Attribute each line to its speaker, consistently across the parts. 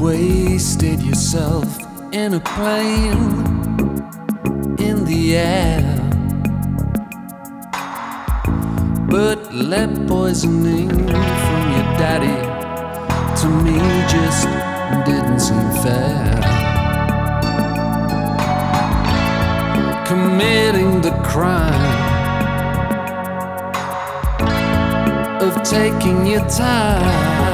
Speaker 1: wasted yourself in a plane air. But lead poisoning from your daddy to me just didn't seem fair. Committing the crime of taking your time.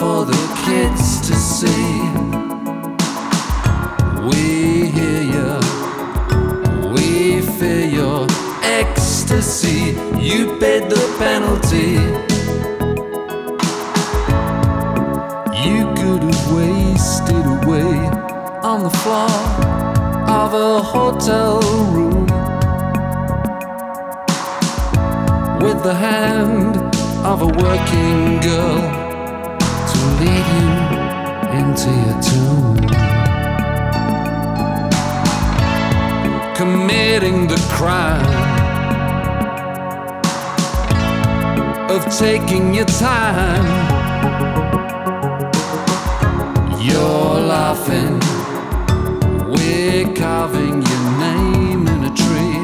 Speaker 1: For the kids to see. We hear you, we fear your ecstasy. You paid the penalty. You could have wasted away on the floor of a hotel room with the hand of a working girl lead you into your tomb. Committing the crime of taking your time. You're laughing, we're carving your name in a tree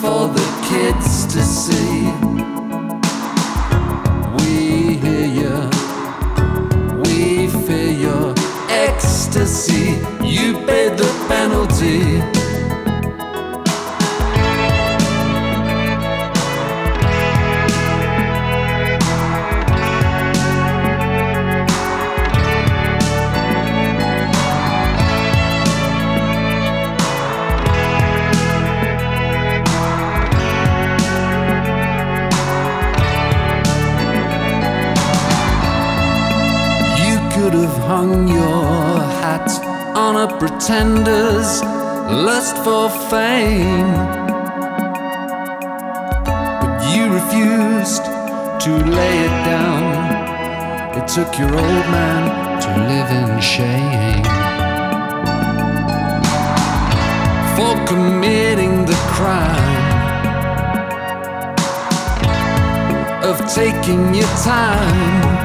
Speaker 1: for the kids to see. You paid the penalty. You could have hung your hat on a pretender's lust for fame. But you refused to lay it down. It took your old man to live in shame. For committing the crime of taking your time.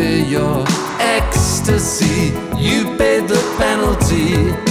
Speaker 1: Fear your ecstasy. You paid the penalty.